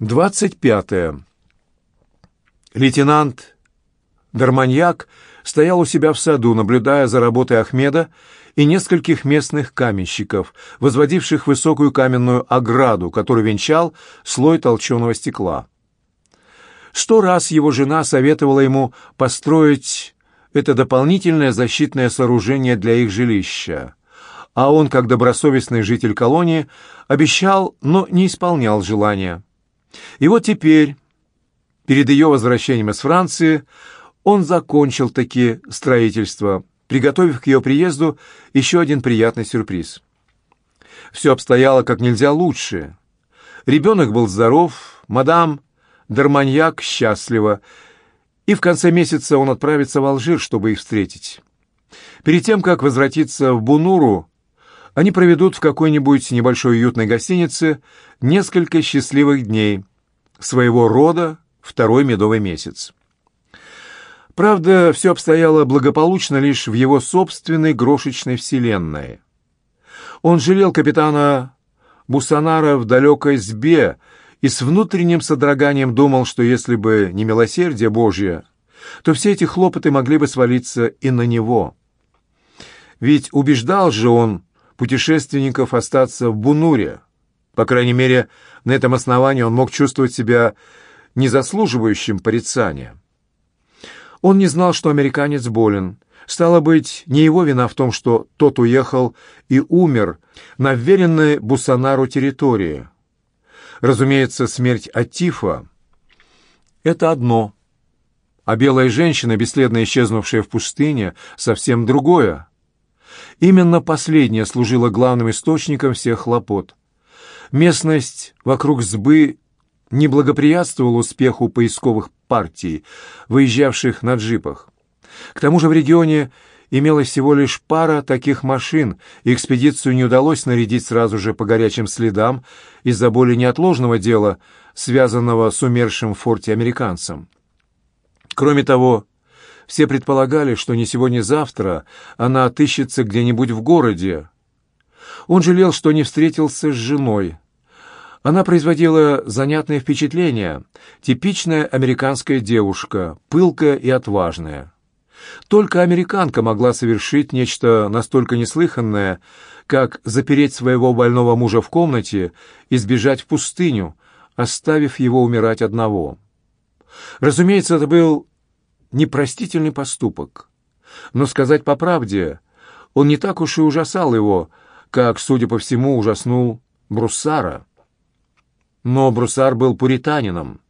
25. Лейтенант Дарманьяк стоял у себя в саду, наблюдая за работой Ахмеда и нескольких местных каменщиков, возводивших высокую каменную ограду, которую венчал слой толченого стекла. Сто раз его жена советовала ему построить это дополнительное защитное сооружение для их жилища, а он, как добросовестный житель колонии, обещал, но не исполнял желания. И вот теперь, перед ее возвращением из Франции, он закончил таки строительство, приготовив к ее приезду еще один приятный сюрприз. Все обстояло как нельзя лучше. Ребенок был здоров, мадам Дарманьяк счастлива, и в конце месяца он отправится в Алжир, чтобы их встретить. Перед тем, как возвратиться в Бунуру, они проведут в какой-нибудь небольшой уютной гостинице несколько счастливых дней, своего рода второй медовый месяц. Правда, все обстояло благополучно лишь в его собственной грошечной вселенной. Он жалел капитана Бусанара в далекой сбе и с внутренним содроганием думал, что если бы не милосердие Божье, то все эти хлопоты могли бы свалиться и на него. Ведь убеждал же он путешественников остаться в Бунуре. По крайней мере, на этом основании он мог чувствовать себя незаслуживающим порицания. Он не знал, что американец болен. Стало быть, не его вина в том, что тот уехал и умер на вверенной Бусанару территории. Разумеется, смерть от тифа — это одно, а белая женщина, бесследно исчезнувшая в пустыне, совсем другое. Именно последнее служило главным источником всех хлопот. Местность вокруг сбы не благоприятствовала успеху поисковых партий, выезжавших на джипах. К тому же в регионе имелось всего лишь пара таких машин, и экспедицию не удалось нарядить сразу же по горячим следам из-за более неотложного дела, связанного с умершим в форте американцем. Кроме того, все предполагали, что не сегодня-завтра она отыщется где-нибудь в городе. Он жалел, что не встретился с женой. Она производила занятное впечатление. Типичная американская девушка, пылкая и отважная. Только американка могла совершить нечто настолько неслыханное, как запереть своего больного мужа в комнате и сбежать в пустыню, оставив его умирать одного. Разумеется, это был непростительный поступок. Но сказать по правде, он не так уж и ужасал его, как, судя по всему, ужаснул Бруссара. Но Бруссар был пуританином.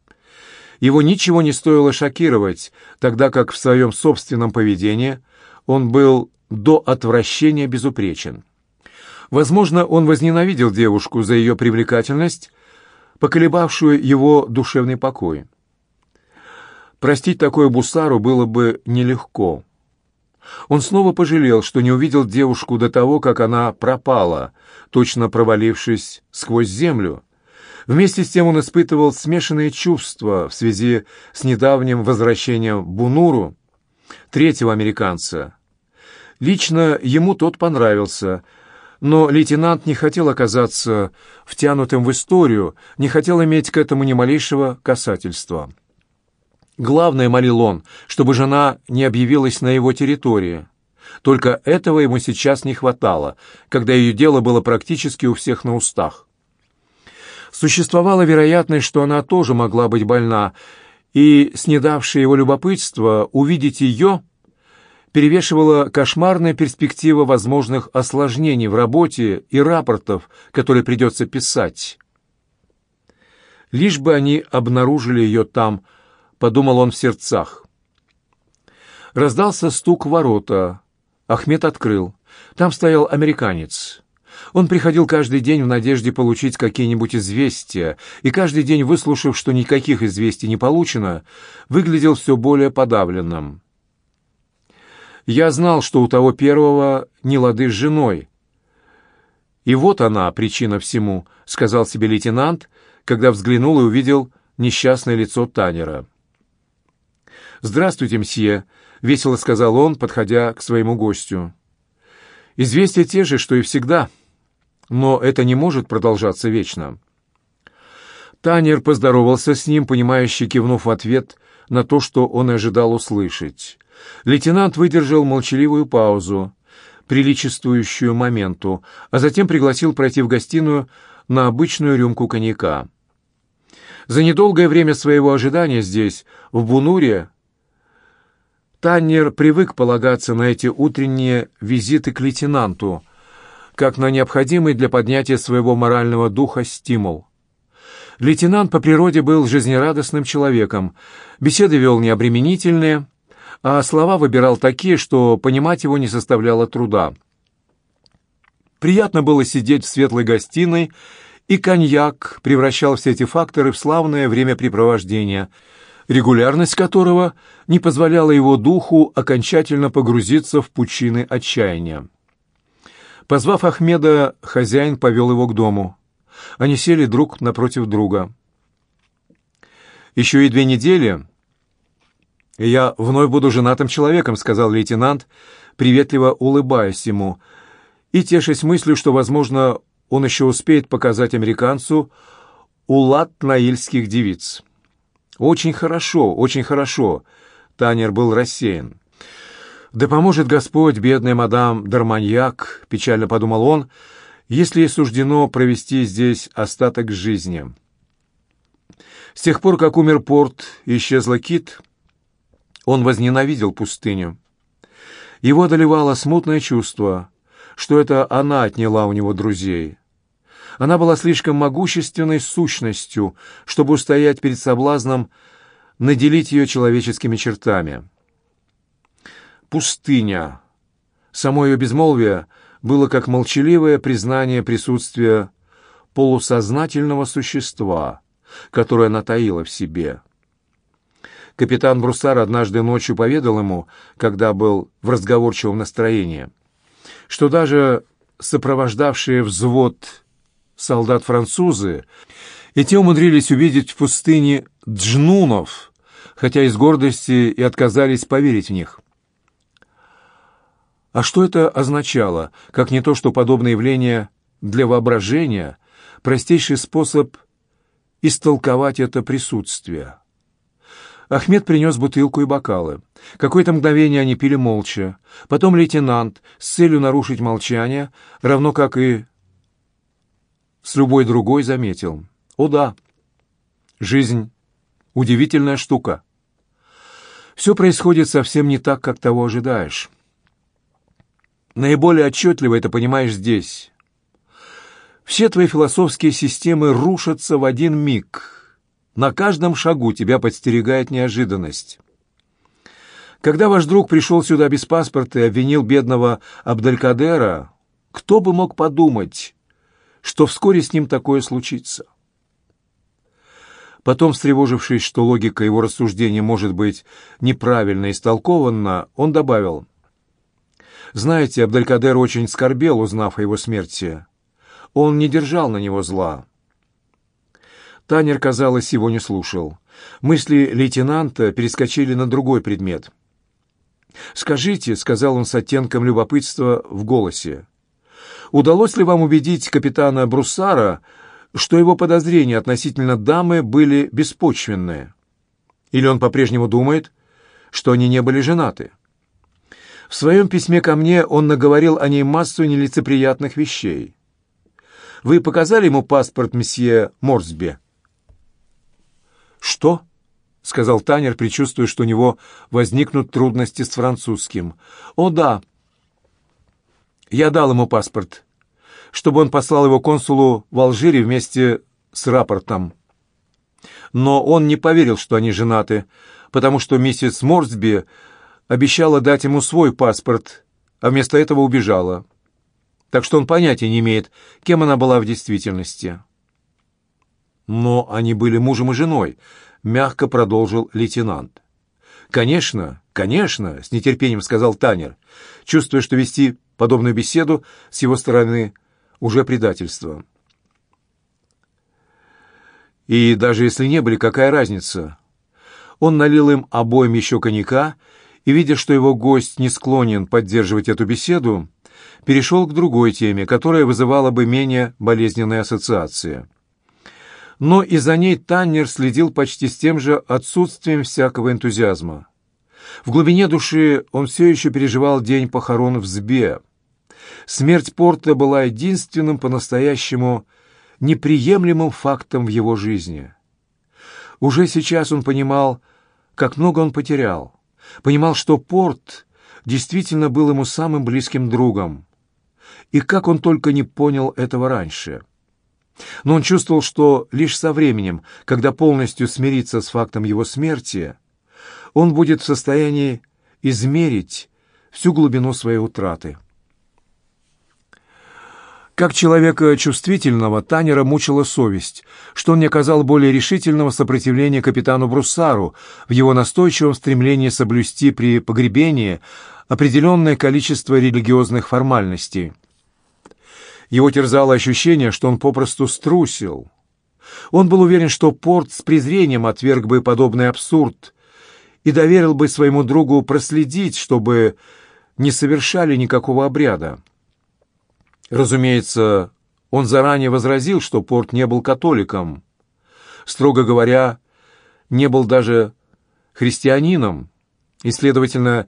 Его ничего не стоило шокировать, тогда как в своем собственном поведении он был до отвращения безупречен. Возможно, он возненавидел девушку за ее привлекательность, поколебавшую его душевный покой. Простить такое Бусару было бы нелегко. Он снова пожалел, что не увидел девушку до того, как она пропала, точно провалившись сквозь землю. Вместе с тем он испытывал смешанные чувства в связи с недавним возвращением Бунуру, третьего американца. Лично ему тот понравился, но лейтенант не хотел оказаться втянутым в историю, не хотел иметь к этому ни малейшего касательства. Главное, молил он, чтобы жена не объявилась на его территории. Только этого ему сейчас не хватало, когда ее дело было практически у всех на устах. Существовала вероятность, что она тоже могла быть больна, и, снедавшее его любопытство, увидеть ее перевешивала кошмарная перспектива возможных осложнений в работе и рапортов, которые придется писать. Лишь бы они обнаружили ее там – подумал он в сердцах. Раздался стук в ворота. Ахмед открыл. Там стоял американец. Он приходил каждый день в надежде получить какие-нибудь известия, и каждый день, выслушав, что никаких известий не получено, выглядел все более подавленным. Я знал, что у того первого не лады с женой. «И вот она, причина всему», — сказал себе лейтенант, когда взглянул и увидел несчастное лицо Танера. «Здравствуйте, мсье», — весело сказал он, подходя к своему гостю. «Известия те же, что и всегда, но это не может продолжаться вечно». Танер поздоровался с ним, понимающе кивнув в ответ на то, что он ожидал услышать. Лейтенант выдержал молчаливую паузу, приличествующую моменту, а затем пригласил пройти в гостиную на обычную рюмку коньяка. За недолгое время своего ожидания здесь, в Бунуре, Таннер привык полагаться на эти утренние визиты к лейтенанту, как на необходимый для поднятия своего морального духа стимул. Лейтенант по природе был жизнерадостным человеком, беседы вел необременительные, а слова выбирал такие, что понимать его не составляло труда. Приятно было сидеть в светлой гостиной, и коньяк превращал все эти факторы в славное времяпрепровождение, регулярность которого не позволяла его духу окончательно погрузиться в пучины отчаяния. Позвав Ахмеда, хозяин повел его к дому. Они сели друг напротив друга. «Еще и две недели, и я вновь буду женатым человеком», — сказал лейтенант, приветливо улыбаясь ему, и тешась мыслью, что, возможно, он еще успеет показать американцу улад наильских девиц. «Очень хорошо, очень хорошо», — Танер был рассеян. «Да поможет Господь, бедная мадам Дарманьяк», — печально подумал он, — «если ей суждено провести здесь остаток жизни». С тех пор, как умер Порт и исчезла Кит, он возненавидел пустыню. Его одолевало смутное чувство, что это она отняла у него друзей. Она была слишком могущественной сущностью, чтобы устоять перед соблазном наделить ее человеческими чертами. Пустыня. Само ее безмолвие было как молчаливое признание присутствия полусознательного существа, которое она таила в себе. Капитан Бруссар однажды ночью поведал ему, когда был в разговорчивом настроении, что даже сопровождавшие взвод солдат-французы, и те умудрились увидеть в пустыне джнунов, хотя из гордости и отказались поверить в них. А что это означало, как не то, что подобное явление для воображения – простейший способ истолковать это присутствие? Ахмед принес бутылку и бокалы. Какое-то мгновение они пили молча. Потом лейтенант, с целью нарушить молчание, равно как и с любой другой, заметил. О да, жизнь — удивительная штука. Все происходит совсем не так, как того ожидаешь. Наиболее отчетливо это понимаешь здесь. Все твои философские системы рушатся в один миг — на каждом шагу тебя подстерегает неожиданность. Когда ваш друг пришел сюда без паспорта и обвинил бедного Абделькадера, кто бы мог подумать, что вскоре с ним такое случится? Потом, встревожившись, что логика его рассуждения может быть неправильно истолкована, он добавил, «Знаете, Абделькадер очень скорбел, узнав о его смерти. Он не держал на него зла. Танер, казалось, его не слушал. Мысли лейтенанта перескочили на другой предмет. «Скажите», — сказал он с оттенком любопытства в голосе, «удалось ли вам убедить капитана Бруссара, что его подозрения относительно дамы были беспочвенные? Или он по-прежнему думает, что они не были женаты?» В своем письме ко мне он наговорил о ней массу нелицеприятных вещей. «Вы показали ему паспорт месье Морсбе?» «Что?» — сказал Танер, предчувствуя, что у него возникнут трудности с французским. «О, да. Я дал ему паспорт, чтобы он послал его консулу в Алжире вместе с рапортом. Но он не поверил, что они женаты, потому что миссис Морсби обещала дать ему свой паспорт, а вместо этого убежала. Так что он понятия не имеет, кем она была в действительности». Но они были мужем и женой, мягко продолжил лейтенант. «Конечно, конечно», — с нетерпением сказал Танер, чувствуя, что вести подобную беседу с его стороны уже предательство. И даже если не были, какая разница? Он налил им обоим еще коньяка и, видя, что его гость не склонен поддерживать эту беседу, перешел к другой теме, которая вызывала бы менее болезненные ассоциации — но и за ней Таннер следил почти с тем же отсутствием всякого энтузиазма. В глубине души он все еще переживал день похорон в Збе. Смерть Порта была единственным по-настоящему неприемлемым фактом в его жизни. Уже сейчас он понимал, как много он потерял. Понимал, что Порт действительно был ему самым близким другом. И как он только не понял этого раньше. Но он чувствовал, что лишь со временем, когда полностью смирится с фактом его смерти, он будет в состоянии измерить всю глубину своей утраты. Как человека чувствительного, Танера мучила совесть, что он не оказал более решительного сопротивления капитану Бруссару в его настойчивом стремлении соблюсти при погребении определенное количество религиозных формальностей. Его терзало ощущение, что он попросту струсил. Он был уверен, что Порт с презрением отверг бы подобный абсурд и доверил бы своему другу проследить, чтобы не совершали никакого обряда. Разумеется, он заранее возразил, что Порт не был католиком. Строго говоря, не был даже христианином и, следовательно,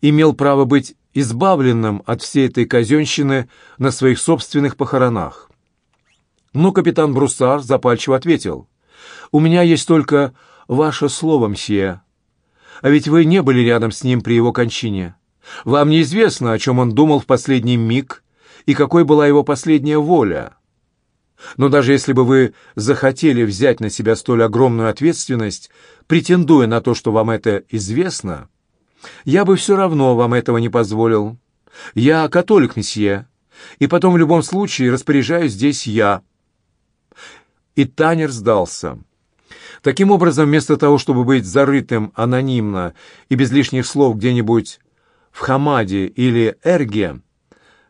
имел право быть избавленным от всей этой казенщины на своих собственных похоронах. Но капитан Бруссар запальчиво ответил, «У меня есть только ваше слово, мсье. А ведь вы не были рядом с ним при его кончине. Вам неизвестно, о чем он думал в последний миг и какой была его последняя воля. Но даже если бы вы захотели взять на себя столь огромную ответственность, претендуя на то, что вам это известно, я бы все равно вам этого не позволил. Я католик, месье, и потом в любом случае распоряжаюсь здесь я». И Танер сдался. Таким образом, вместо того, чтобы быть зарытым анонимно и без лишних слов где-нибудь в Хамаде или Эрге,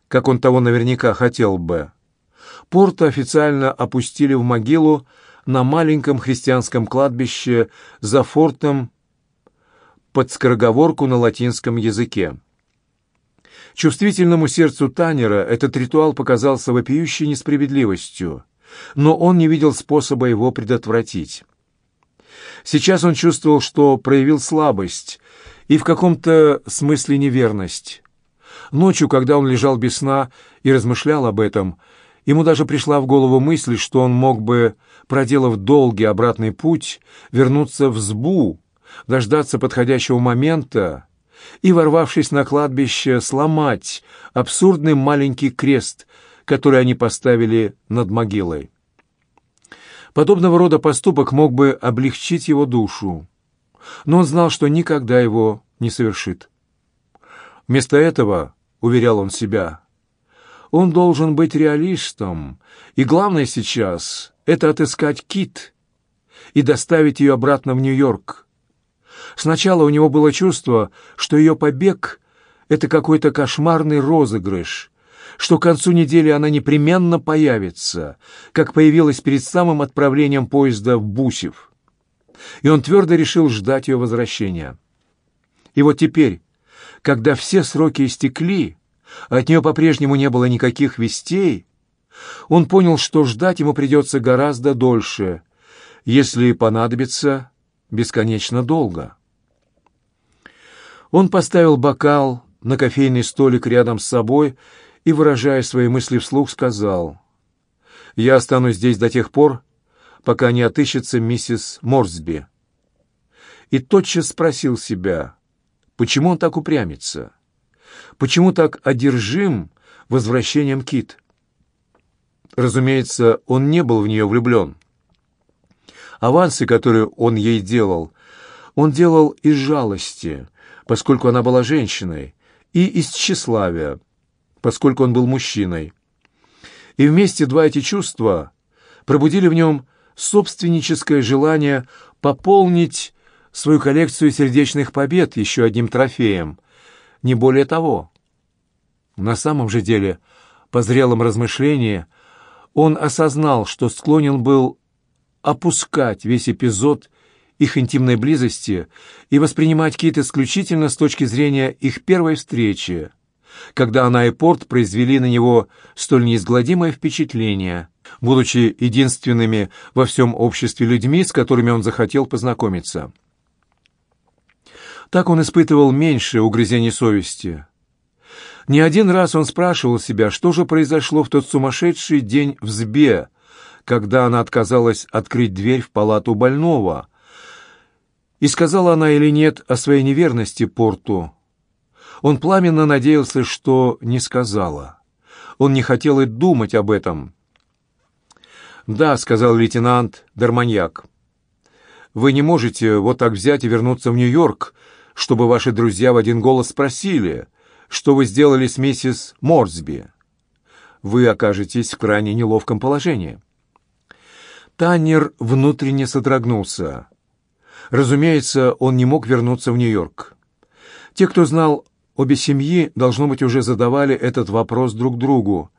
как он того наверняка хотел бы, Порта официально опустили в могилу на маленьком христианском кладбище за фортом под скороговорку на латинском языке. Чувствительному сердцу Танера этот ритуал показался вопиющей несправедливостью, но он не видел способа его предотвратить. Сейчас он чувствовал, что проявил слабость и в каком-то смысле неверность. Ночью, когда он лежал без сна и размышлял об этом, ему даже пришла в голову мысль, что он мог бы, проделав долгий обратный путь, вернуться в Сбу, дождаться подходящего момента и, ворвавшись на кладбище, сломать абсурдный маленький крест, который они поставили над могилой. Подобного рода поступок мог бы облегчить его душу, но он знал, что никогда его не совершит. Вместо этого, уверял он себя, он должен быть реалистом, и главное сейчас — это отыскать Кит и доставить ее обратно в Нью-Йорк. Сначала у него было чувство, что ее побег — это какой-то кошмарный розыгрыш, что к концу недели она непременно появится, как появилась перед самым отправлением поезда в Бусев. И он твердо решил ждать ее возвращения. И вот теперь, когда все сроки истекли, а от нее по-прежнему не было никаких вестей, он понял, что ждать ему придется гораздо дольше, если понадобится бесконечно долго. Он поставил бокал на кофейный столик рядом с собой и, выражая свои мысли вслух, сказал, «Я останусь здесь до тех пор, пока не отыщется миссис Морсби». И тотчас спросил себя, почему он так упрямится, почему так одержим возвращением Кит. Разумеется, он не был в нее влюблен. Авансы, которые он ей делал, он делал из жалости, поскольку она была женщиной, и из тщеславия, поскольку он был мужчиной. И вместе два эти чувства пробудили в нем собственническое желание пополнить свою коллекцию сердечных побед еще одним трофеем, не более того. На самом же деле, по зрелом размышлении, он осознал, что склонен был опускать весь эпизод их интимной близости и воспринимать Кит исключительно с точки зрения их первой встречи, когда она и Порт произвели на него столь неизгладимое впечатление, будучи единственными во всем обществе людьми, с которыми он захотел познакомиться. Так он испытывал меньше угрызений совести. Не один раз он спрашивал себя, что же произошло в тот сумасшедший день в Збе, когда она отказалась открыть дверь в палату больного. И сказала она или нет о своей неверности Порту. Он пламенно надеялся, что не сказала. Он не хотел и думать об этом. «Да», — сказал лейтенант Дарманьяк, — «вы не можете вот так взять и вернуться в Нью-Йорк, чтобы ваши друзья в один голос спросили, что вы сделали с миссис Морсби. Вы окажетесь в крайне неловком положении». Таннер внутренне содрогнулся. Разумеется, он не мог вернуться в Нью-Йорк. Те, кто знал обе семьи, должно быть, уже задавали этот вопрос друг другу,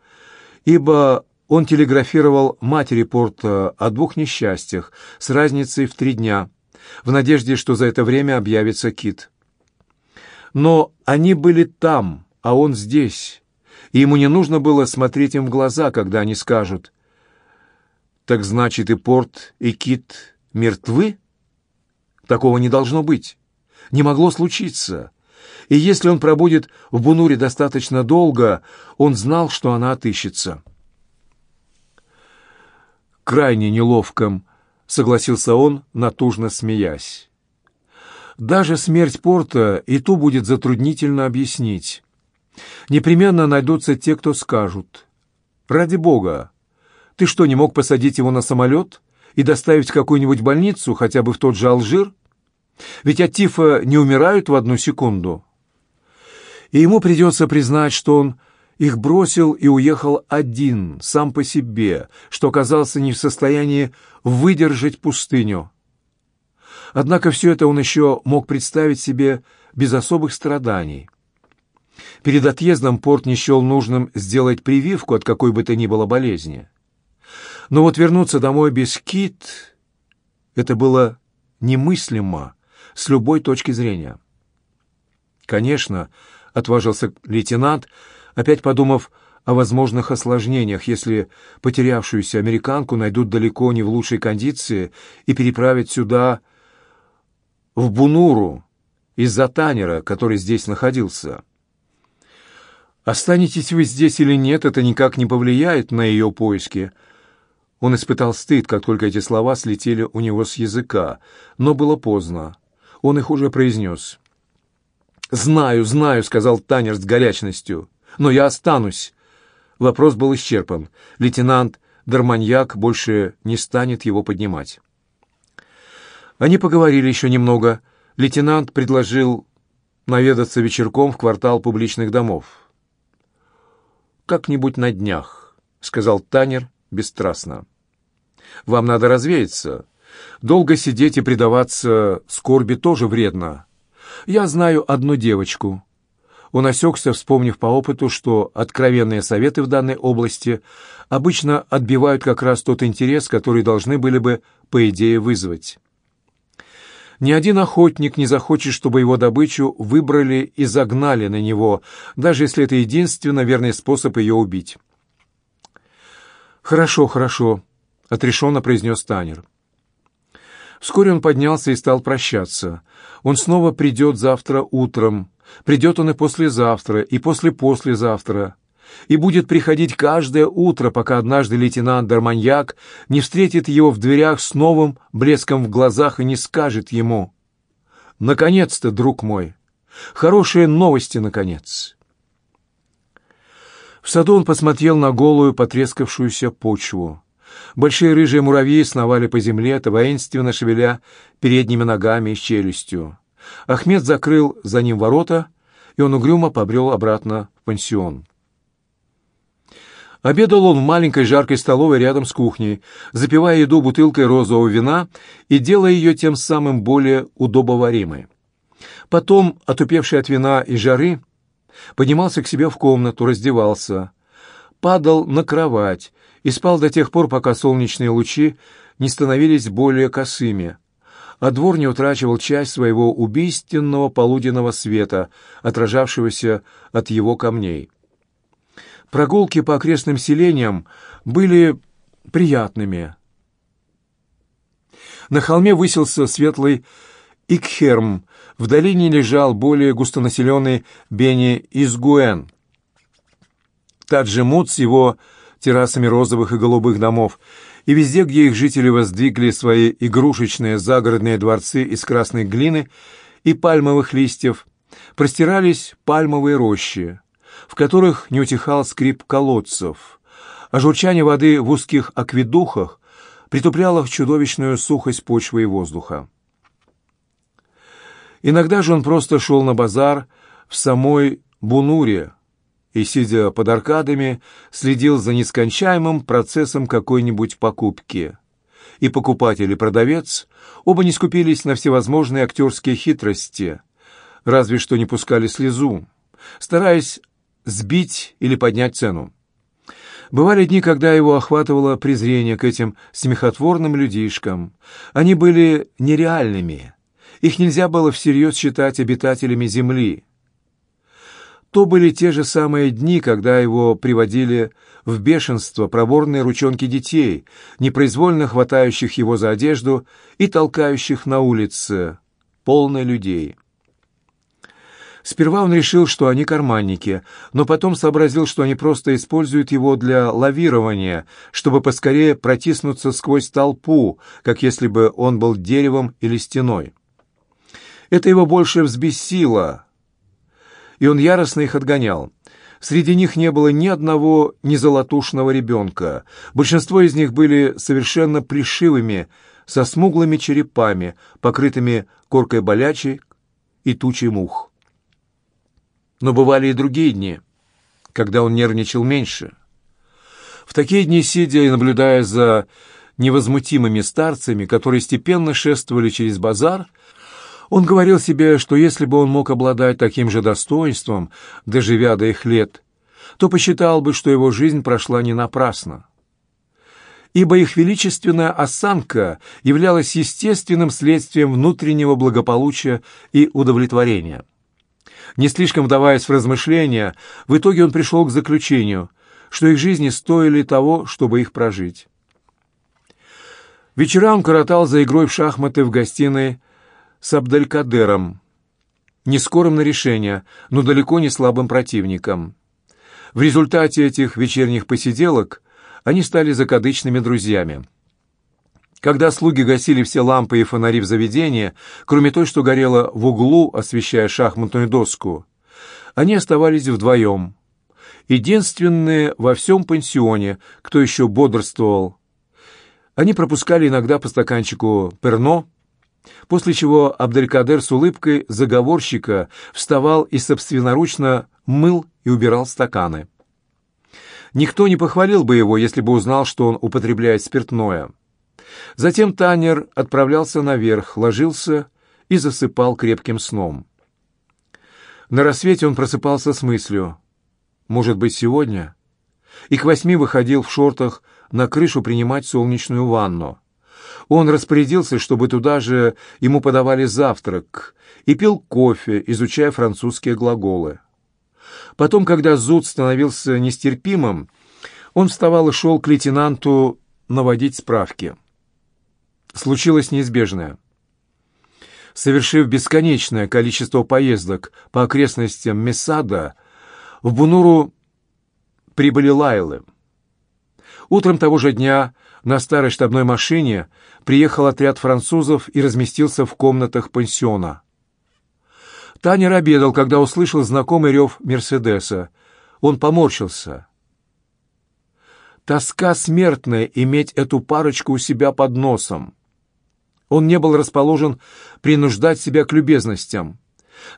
ибо он телеграфировал матери Порта о двух несчастьях с разницей в три дня, в надежде, что за это время объявится Кит. Но они были там, а он здесь, и ему не нужно было смотреть им в глаза, когда они скажут «Так значит, и Порт, и Кит мертвы?» Такого не должно быть. Не могло случиться. И если он пробудет в Бунуре достаточно долго, он знал, что она отыщется. «Крайне неловком», — согласился он, натужно смеясь. «Даже смерть Порта и ту будет затруднительно объяснить. Непременно найдутся те, кто скажут. Ради бога, ты что, не мог посадить его на самолет и доставить в какую-нибудь больницу, хотя бы в тот же Алжир? Ведь от тифа не умирают в одну секунду. И ему придется признать, что он их бросил и уехал один, сам по себе, что оказался не в состоянии выдержать пустыню. Однако все это он еще мог представить себе без особых страданий. Перед отъездом Порт не счел нужным сделать прививку от какой бы то ни было болезни. Но вот вернуться домой без кит — это было немыслимо с любой точки зрения. «Конечно», — отважился лейтенант, опять подумав о возможных осложнениях, если потерявшуюся американку найдут далеко не в лучшей кондиции и переправят сюда, в Бунуру, из-за Танера, который здесь находился. Останетесь вы здесь или нет, это никак не повлияет на ее поиски. Он испытал стыд, как только эти слова слетели у него с языка, но было поздно. Он их уже произнес. «Знаю, знаю», — сказал Танер с горячностью, — «но я останусь». Вопрос был исчерпан. Лейтенант Дарманьяк больше не станет его поднимать. Они поговорили еще немного. Лейтенант предложил наведаться вечерком в квартал публичных домов. «Как-нибудь на днях», — сказал Танер бесстрастно. «Вам надо развеяться. Долго сидеть и предаваться скорби тоже вредно. Я знаю одну девочку». Он осекся, вспомнив по опыту, что откровенные советы в данной области обычно отбивают как раз тот интерес, который должны были бы, по идее, вызвать. Ни один охотник не захочет, чтобы его добычу выбрали и загнали на него, даже если это единственно верный способ ее убить. «Хорошо, хорошо», — отрешенно произнес Танер. Вскоре он поднялся и стал прощаться. Он снова придет завтра утром. Придет он и послезавтра, и после-послезавтра. И будет приходить каждое утро, пока однажды лейтенант Дарманьяк не встретит его в дверях с новым блеском в глазах и не скажет ему «Наконец-то, друг мой! Хорошие новости, наконец!» В саду он посмотрел на голую, потрескавшуюся почву. Большие рыжие муравьи сновали по земле, то воинственно шевеля передними ногами и челюстью. Ахмед закрыл за ним ворота, и он угрюмо побрел обратно в пансион. Обедал он в маленькой жаркой столовой рядом с кухней, запивая еду бутылкой розового вина и делая ее тем самым более удобоваримой. Потом, отупевший от вина и жары, поднимался к себе в комнату, раздевался, падал на кровать и спал до тех пор, пока солнечные лучи не становились более косыми, а двор не утрачивал часть своего убийственного полуденного света, отражавшегося от его камней. Прогулки по окрестным селениям были приятными. На холме высился светлый Икхерм, в долине лежал более густонаселенный Бени-Изгуэн. Таджимут с его террасами розовых и голубых домов, и везде, где их жители воздвигли свои игрушечные загородные дворцы из красной глины и пальмовых листьев, простирались пальмовые рощи, в которых не утихал скрип колодцев, а журчание воды в узких акведухах притупляло чудовищную сухость почвы и воздуха. Иногда же он просто шел на базар в самой Бунуре и, сидя под аркадами, следил за нескончаемым процессом какой-нибудь покупки. И покупатель, и продавец оба не скупились на всевозможные актерские хитрости, разве что не пускали слезу, стараясь сбить или поднять цену. Бывали дни, когда его охватывало презрение к этим смехотворным людишкам. Они были нереальными, их нельзя было всерьез считать обитателями Земли. То были те же самые дни, когда его приводили в бешенство проворные ручонки детей, непроизвольно хватающих его за одежду и толкающих на улице, полной людей. Сперва он решил, что они карманники, но потом сообразил, что они просто используют его для лавирования, чтобы поскорее протиснуться сквозь толпу, как если бы он был деревом или стеной. Это его больше взбесило, и он яростно их отгонял. Среди них не было ни одного незолотушного ребенка. Большинство из них были совершенно плешивыми, со смуглыми черепами, покрытыми коркой болячей и тучей мух. Но бывали и другие дни, когда он нервничал меньше. В такие дни, сидя и наблюдая за невозмутимыми старцами, которые степенно шествовали через базар, он говорил себе, что если бы он мог обладать таким же достоинством, доживя до их лет, то посчитал бы, что его жизнь прошла не напрасно. Ибо их величественная осанка являлась естественным следствием внутреннего благополучия и удовлетворения. Не слишком вдаваясь в размышления, в итоге он пришел к заключению, что их жизни стоили того, чтобы их прожить. Вечера он коротал за игрой в шахматы в гостиной с Абделькадером, не скорым на решение, но далеко не слабым противником. В результате этих вечерних посиделок они стали закадычными друзьями. Когда слуги гасили все лампы и фонари в заведении, кроме той, что горела в углу, освещая шахматную доску, они оставались вдвоем. Единственные во всем пансионе, кто еще бодрствовал. Они пропускали иногда по стаканчику перно, После чего Абделькадер с улыбкой заговорщика вставал и собственноручно мыл и убирал стаканы. Никто не похвалил бы его, если бы узнал, что он употребляет спиртное. Затем Танер отправлялся наверх, ложился и засыпал крепким сном. На рассвете он просыпался с мыслью «Может быть, сегодня?» и к восьми выходил в шортах на крышу принимать солнечную ванну. Он распорядился, чтобы туда же ему подавали завтрак, и пил кофе, изучая французские глаголы. Потом, когда зуд становился нестерпимым, он вставал и шел к лейтенанту наводить справки. Случилось неизбежное. Совершив бесконечное количество поездок по окрестностям Месада, в Бунуру прибыли Лайлы. Утром того же дня на старой штабной машине приехал отряд французов и разместился в комнатах пансиона. Танер обедал, когда услышал знакомый рев Мерседеса. Он поморщился. Тоска смертная иметь эту парочку у себя под носом. Он не был расположен принуждать себя к любезностям.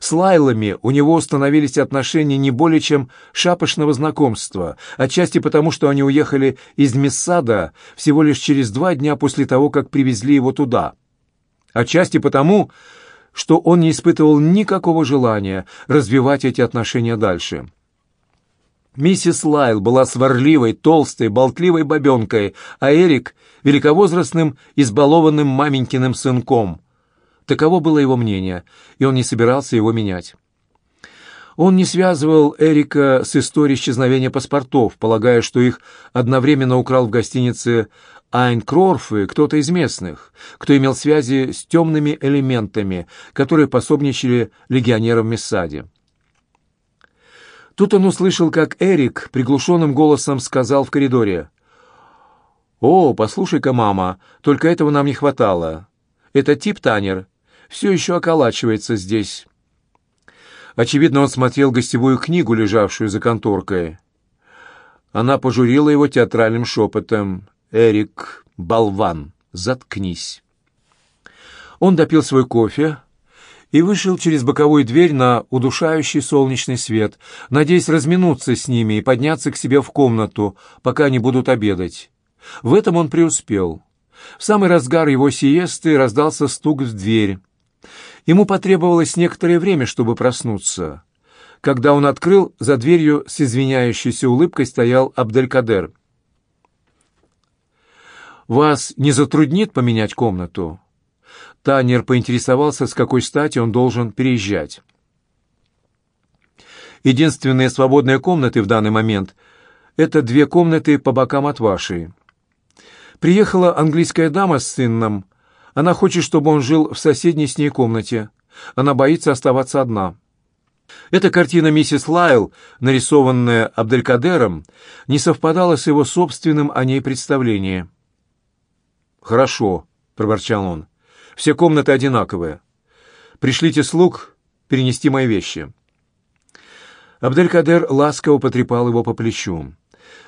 С Лайлами у него установились отношения не более чем шапошного знакомства, отчасти потому, что они уехали из Мессада всего лишь через два дня после того, как привезли его туда. Отчасти потому, что он не испытывал никакого желания развивать эти отношения дальше. Миссис Лайл была сварливой, толстой, болтливой бабенкой, а Эрик — великовозрастным, избалованным маменькиным сынком — Таково было его мнение, и он не собирался его менять. Он не связывал Эрика с историей исчезновения паспортов, полагая, что их одновременно украл в гостинице Айнкрорфы кто-то из местных, кто имел связи с темными элементами, которые пособничали легионерам Мессаде. Тут он услышал, как Эрик приглушенным голосом сказал в коридоре. «О, послушай-ка, мама, только этого нам не хватало. Это тип Танер все еще околачивается здесь». Очевидно, он смотрел гостевую книгу, лежавшую за конторкой. Она пожурила его театральным шепотом. «Эрик, болван, заткнись». Он допил свой кофе и вышел через боковую дверь на удушающий солнечный свет, надеясь разминуться с ними и подняться к себе в комнату, пока они будут обедать. В этом он преуспел. В самый разгар его сиесты раздался стук в дверь. Ему потребовалось некоторое время, чтобы проснуться. Когда он открыл, за дверью с извиняющейся улыбкой стоял Абделькадер. «Вас не затруднит поменять комнату?» Танер поинтересовался, с какой стати он должен переезжать. «Единственные свободные комнаты в данный момент — это две комнаты по бокам от вашей. Приехала английская дама с сыном. Она хочет, чтобы он жил в соседней с ней комнате. Она боится оставаться одна». Эта картина миссис Лайл, нарисованная Абделькадером, не совпадала с его собственным о ней представлением. «Хорошо», — проворчал он. «Все комнаты одинаковые. Пришлите слуг перенести мои вещи». Абделькадер ласково потрепал его по плечу.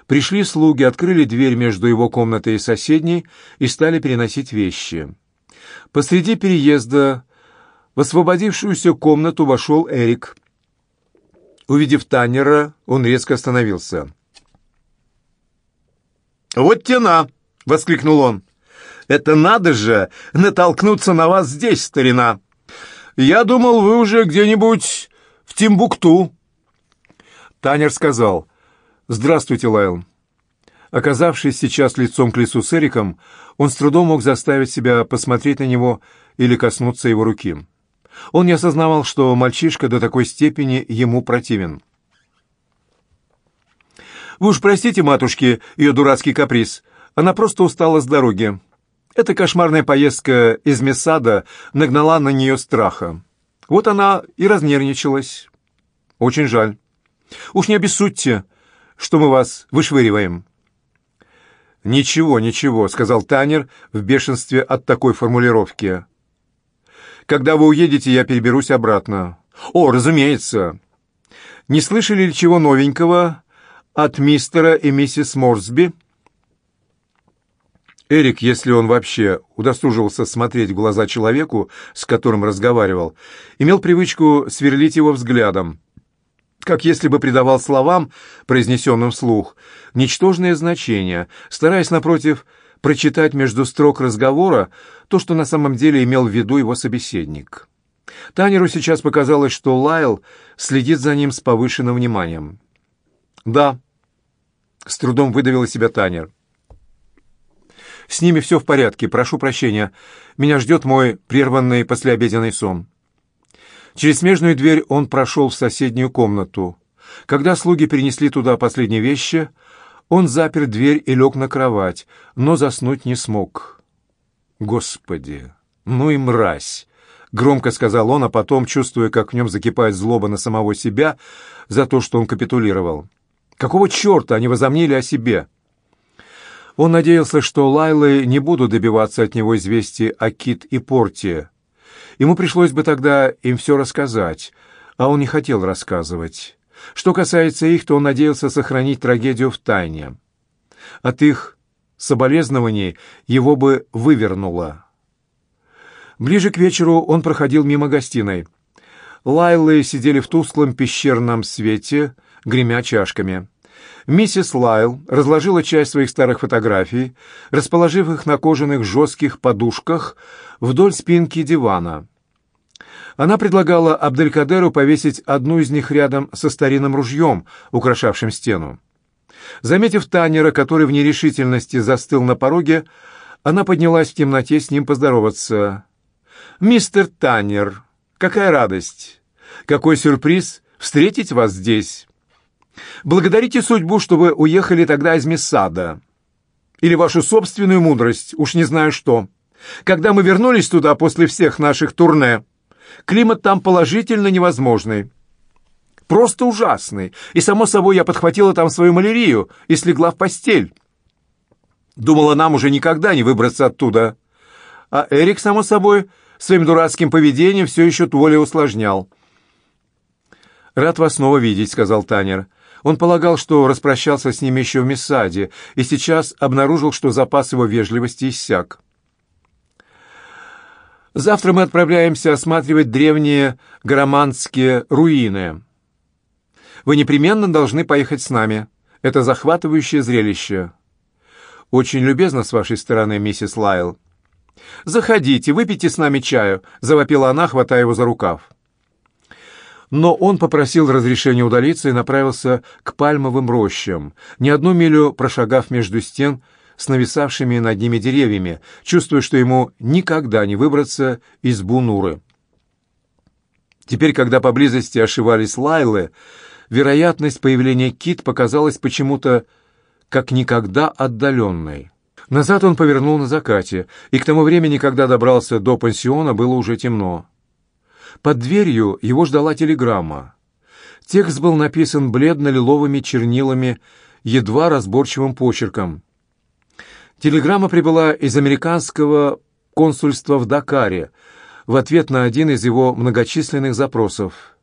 Пришли слуги, открыли дверь между его комнатой и соседней и стали переносить вещи. Посреди переезда в освободившуюся комнату вошел Эрик. Увидев Таннера, он резко остановился. «Вот тена!» — воскликнул он. Это надо же натолкнуться на вас здесь, старина. Я думал, вы уже где-нибудь в Тимбукту. Танер сказал, «Здравствуйте, Лайл». Оказавшись сейчас лицом к лицу с Эриком, он с трудом мог заставить себя посмотреть на него или коснуться его руки. Он не осознавал, что мальчишка до такой степени ему противен. «Вы уж простите, матушке, ее дурацкий каприз. Она просто устала с дороги. Эта кошмарная поездка из Месада нагнала на нее страха. Вот она и разнервничалась. Очень жаль. Уж не обессудьте, что мы вас вышвыриваем. «Ничего, ничего», — сказал Танер в бешенстве от такой формулировки. «Когда вы уедете, я переберусь обратно». «О, разумеется». «Не слышали ли чего новенького от мистера и миссис Морсби?» Эрик, если он вообще удосуживался смотреть в глаза человеку, с которым разговаривал, имел привычку сверлить его взглядом, как если бы придавал словам, произнесенным вслух, ничтожное значение, стараясь, напротив, прочитать между строк разговора то, что на самом деле имел в виду его собеседник. Танеру сейчас показалось, что Лайл следит за ним с повышенным вниманием. «Да», — с трудом выдавил из себя Танер. С ними все в порядке, прошу прощения. Меня ждет мой прерванный послеобеденный сон». Через смежную дверь он прошел в соседнюю комнату. Когда слуги перенесли туда последние вещи, он запер дверь и лег на кровать, но заснуть не смог. «Господи, ну и мразь!» — громко сказал он, а потом, чувствуя, как в нем закипает злоба на самого себя за то, что он капитулировал. «Какого черта они возомнили о себе?» Он надеялся, что Лайлы не будут добиваться от него известий о Кит и Порте. Ему пришлось бы тогда им все рассказать, а он не хотел рассказывать. Что касается их, то он надеялся сохранить трагедию в тайне. От их соболезнований его бы вывернуло. Ближе к вечеру он проходил мимо гостиной. Лайлы сидели в тусклом пещерном свете, гремя чашками. Миссис Лайл разложила часть своих старых фотографий, расположив их на кожаных жестких подушках вдоль спинки дивана. Она предлагала Абделькадеру повесить одну из них рядом со старинным ружьем, украшавшим стену. Заметив Танера, который в нерешительности застыл на пороге, она поднялась в темноте с ним поздороваться. «Мистер Таннер, какая радость! Какой сюрприз встретить вас здесь. Благодарите судьбу, что вы уехали тогда из Мессада. Или вашу собственную мудрость, уж не знаю что. Когда мы вернулись туда после всех наших турне, климат там положительно невозможный. Просто ужасный. И, само собой, я подхватила там свою малярию и слегла в постель. Думала, нам уже никогда не выбраться оттуда. А Эрик, само собой, своим дурацким поведением все еще то усложнял. «Рад вас снова видеть», — сказал Танер. Он полагал, что распрощался с ними еще в Мессаде, и сейчас обнаружил, что запас его вежливости иссяк. «Завтра мы отправляемся осматривать древние громанские руины. Вы непременно должны поехать с нами. Это захватывающее зрелище». «Очень любезно с вашей стороны, миссис Лайл». «Заходите, выпейте с нами чаю», — завопила она, хватая его за рукав но он попросил разрешения удалиться и направился к пальмовым рощам, не одну милю прошагав между стен с нависавшими над ними деревьями, чувствуя, что ему никогда не выбраться из Бунуры. Теперь, когда поблизости ошивались лайлы, вероятность появления кит показалась почему-то как никогда отдаленной. Назад он повернул на закате, и к тому времени, когда добрался до пансиона, было уже темно. Под дверью его ждала телеграмма. Текст был написан бледно-лиловыми чернилами, едва разборчивым почерком. Телеграмма прибыла из американского консульства в Дакаре в ответ на один из его многочисленных запросов.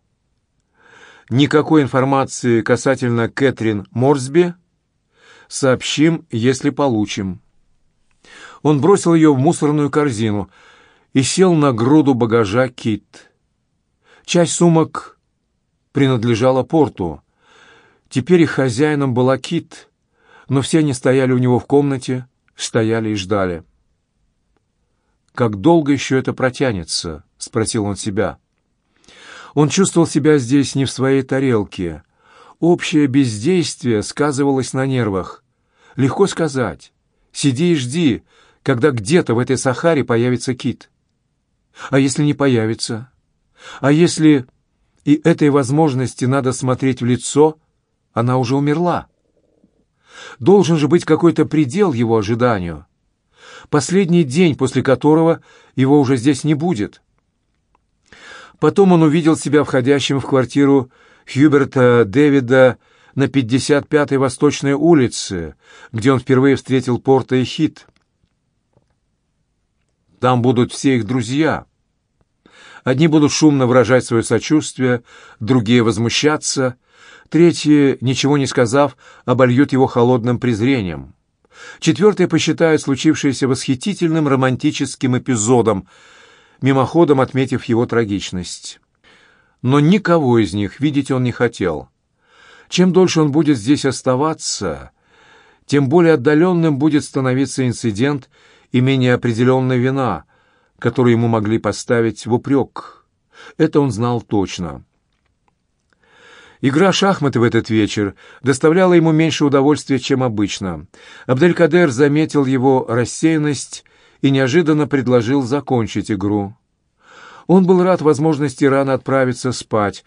Никакой информации касательно Кэтрин Морсби сообщим, если получим. Он бросил ее в мусорную корзину и сел на груду багажа Кит. Часть сумок принадлежала порту. Теперь их хозяином была Кит, но все они стояли у него в комнате, стояли и ждали. «Как долго еще это протянется?» — спросил он себя. Он чувствовал себя здесь не в своей тарелке. Общее бездействие сказывалось на нервах. Легко сказать. Сиди и жди, когда где-то в этой Сахаре появится кит. А если не появится? А если и этой возможности надо смотреть в лицо, она уже умерла. Должен же быть какой-то предел его ожиданию. Последний день, после которого его уже здесь не будет. Потом он увидел себя входящим в квартиру Хьюберта Дэвида на 55-й Восточной улице, где он впервые встретил Порта и Хит. Там будут все их друзья — Одни будут шумно выражать свое сочувствие, другие возмущаться, третьи, ничего не сказав, обольют его холодным презрением. Четвертые посчитают случившееся восхитительным романтическим эпизодом, мимоходом отметив его трагичность. Но никого из них видеть он не хотел. Чем дольше он будет здесь оставаться, тем более отдаленным будет становиться инцидент и менее определенная вина — который ему могли поставить в упрек. Это он знал точно. Игра шахматы в этот вечер доставляла ему меньше удовольствия, чем обычно. Абделькадер заметил его рассеянность и неожиданно предложил закончить игру. Он был рад возможности рано отправиться спать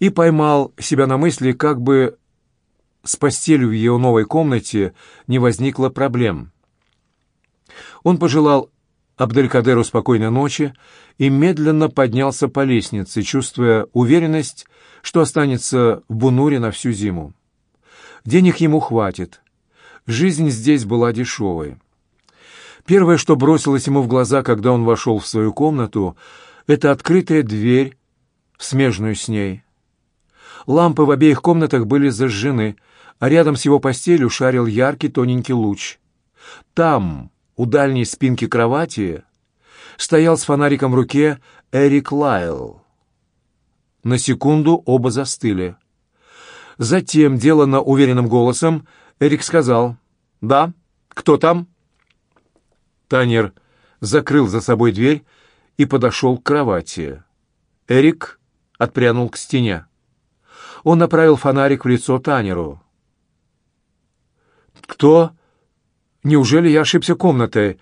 и поймал себя на мысли, как бы с постелью в ее новой комнате не возникло проблем. Он пожелал Абделькадеру спокойной ночи и медленно поднялся по лестнице, чувствуя уверенность, что останется в Бунуре на всю зиму. Денег ему хватит. Жизнь здесь была дешевой. Первое, что бросилось ему в глаза, когда он вошел в свою комнату, это открытая дверь, смежную с ней. Лампы в обеих комнатах были зажжены, а рядом с его постелью шарил яркий тоненький луч. Там, у дальней спинки кровати стоял с фонариком в руке Эрик Лайл. На секунду оба застыли. Затем, деланно уверенным голосом, Эрик сказал «Да, кто там?» Танер закрыл за собой дверь и подошел к кровати. Эрик отпрянул к стене. Он направил фонарик в лицо Танеру. «Кто?» Неужели я ошибся комнатой?»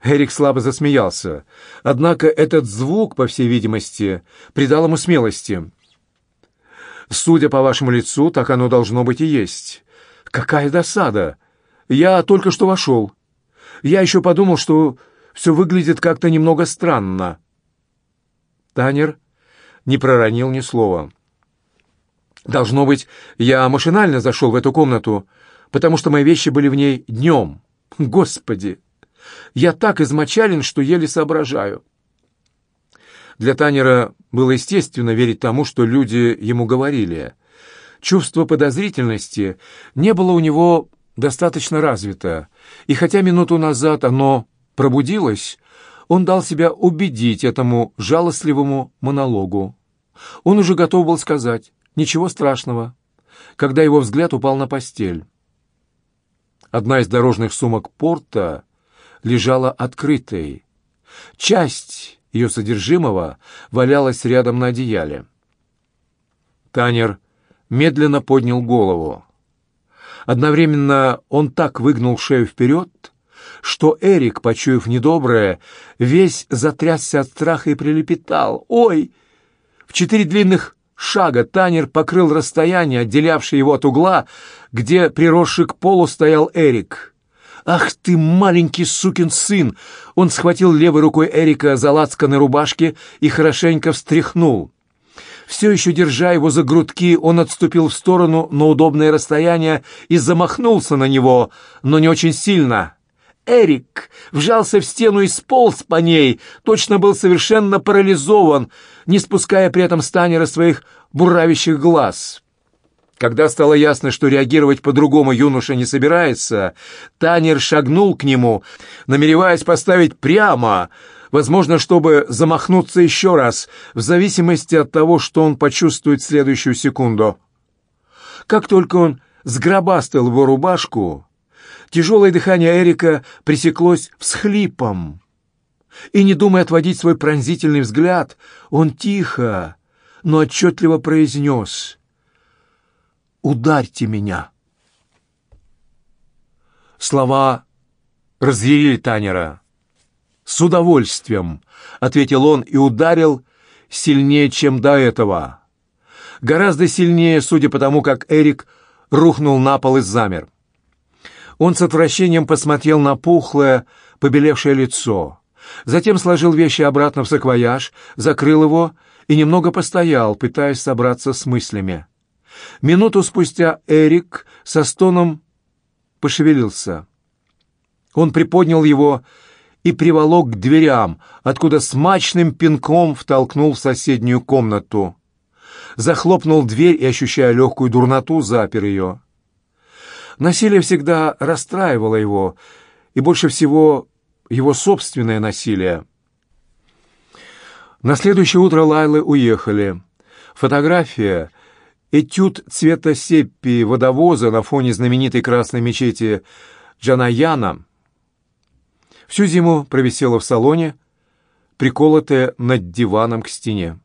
Эрик слабо засмеялся. Однако этот звук, по всей видимости, придал ему смелости. Судя по вашему лицу, так оно должно быть и есть. Какая досада! Я только что вошел. Я еще подумал, что все выглядит как-то немного странно. Танер не проронил ни слова. Должно быть, я машинально зашел в эту комнату, потому что мои вещи были в ней днем. Господи! Я так измочален, что еле соображаю. Для Танера было естественно верить тому, что люди ему говорили. Чувство подозрительности не было у него достаточно развито, и хотя минуту назад оно пробудилось, он дал себя убедить этому жалостливому монологу. Он уже готов был сказать «ничего страшного», когда его взгляд упал на постель. Одна из дорожных сумок порта лежала открытой. Часть ее содержимого валялась рядом на одеяле. Танер медленно поднял голову. Одновременно он так выгнул шею вперед, что Эрик, почуяв недоброе, весь затрясся от страха и прилепетал. «Ой!» В четыре длинных шага Танер покрыл расстояние, отделявшее его от угла, где, приросший к полу, стоял Эрик. «Ах ты, маленький сукин сын!» Он схватил левой рукой Эрика за лацканы рубашки и хорошенько встряхнул. Все еще держа его за грудки, он отступил в сторону на удобное расстояние и замахнулся на него, но не очень сильно. Эрик вжался в стену и сполз по ней, точно был совершенно парализован, не спуская при этом Станера своих буравящих глаз. Когда стало ясно, что реагировать по-другому юноша не собирается, Танер шагнул к нему, намереваясь поставить прямо, возможно, чтобы замахнуться еще раз, в зависимости от того, что он почувствует в следующую секунду. Как только он сгробастал его рубашку, тяжелое дыхание Эрика пресеклось всхлипом. И, не думая отводить свой пронзительный взгляд, он тихо, но отчетливо произнес «Ударьте меня!» Слова разъярили Танера. «С удовольствием», — ответил он и ударил сильнее, чем до этого. Гораздо сильнее, судя по тому, как Эрик рухнул на пол и замер. Он с отвращением посмотрел на пухлое, побелевшее лицо. Затем сложил вещи обратно в саквояж, закрыл его и немного постоял, пытаясь собраться с мыслями. Минуту спустя Эрик со стоном пошевелился. Он приподнял его и приволок к дверям, откуда смачным пинком втолкнул в соседнюю комнату. Захлопнул дверь и, ощущая легкую дурноту, запер ее. Насилие всегда расстраивало его, и больше всего его собственное насилие. На следующее утро Лайлы уехали. Фотография, этюд цвета сеппи водовоза на фоне знаменитой красной мечети Джанаяна всю зиму провисела в салоне, приколотая над диваном к стене.